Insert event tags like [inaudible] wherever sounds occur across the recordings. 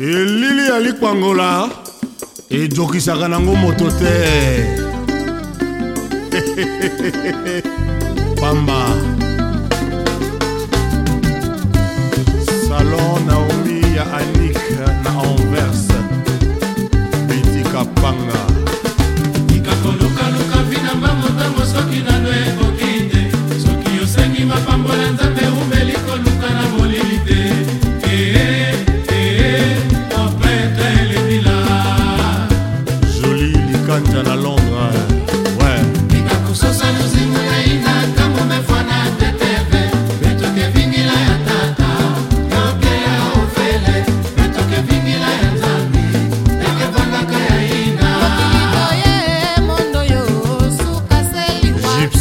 elili ya likwangola ejokisaka nango moto te [laughs] pamba salon naomi ya anike na anvers bitika panga tikakolukaluka vina mbango ntango soki nano ekoki te soki osengi mapambola nzambe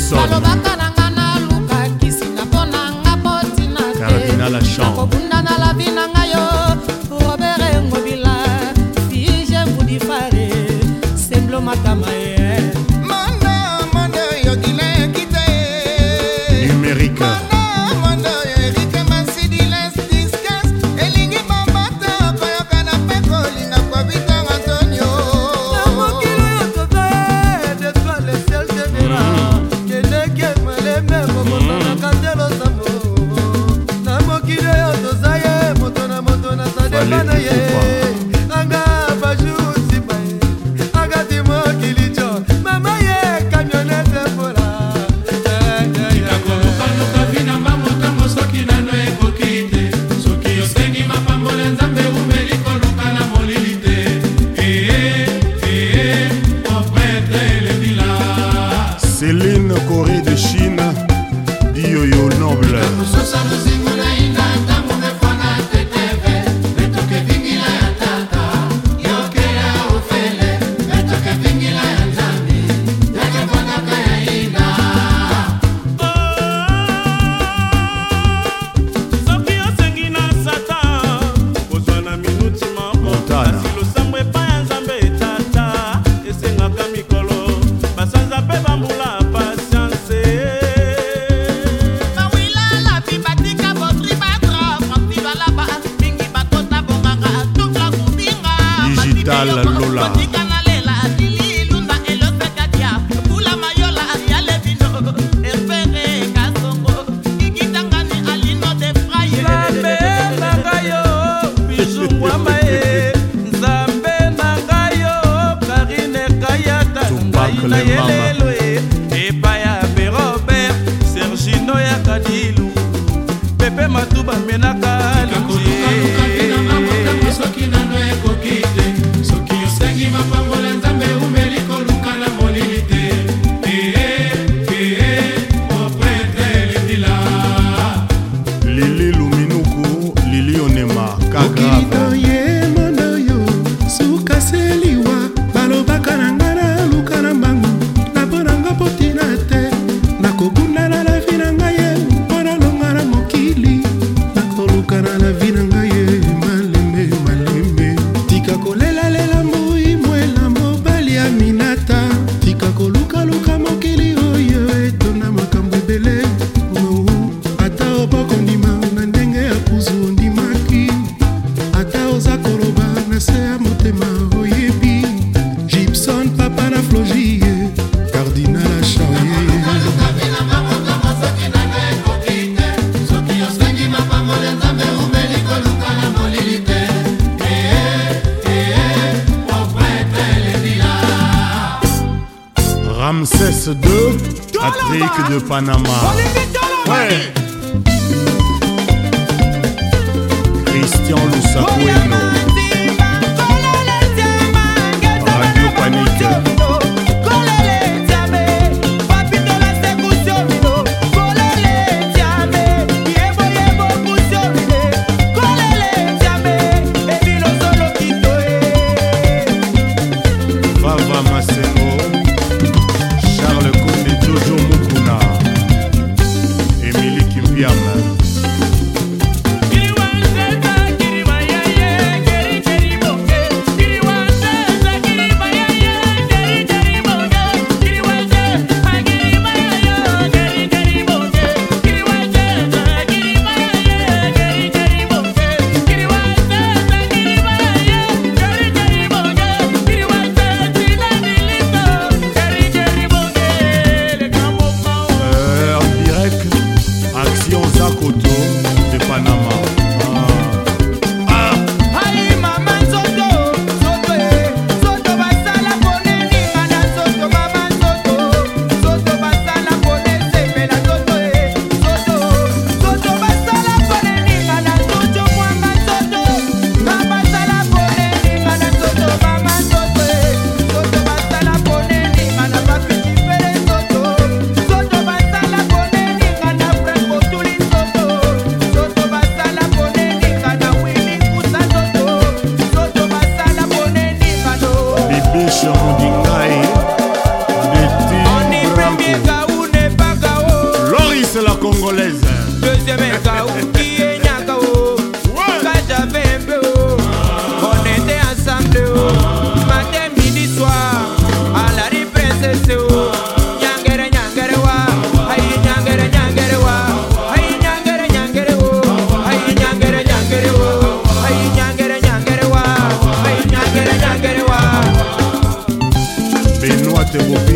bisonbalobaka na nga nalukakisi na mpo na nga mpotina tekokunda na lavi na ngai yo robert engobila fige budifare semblo matama ye nayelelo e epai ya berobe sergino ya kadilu pepe matuba menaka soki nano ekoki te soki osengi mapambola nzambe umeli koluka na molili te lili luminuku lili onema kagrave s de Patrick de Panama. Ouais. Christian Lusacueno. Radio Panique. after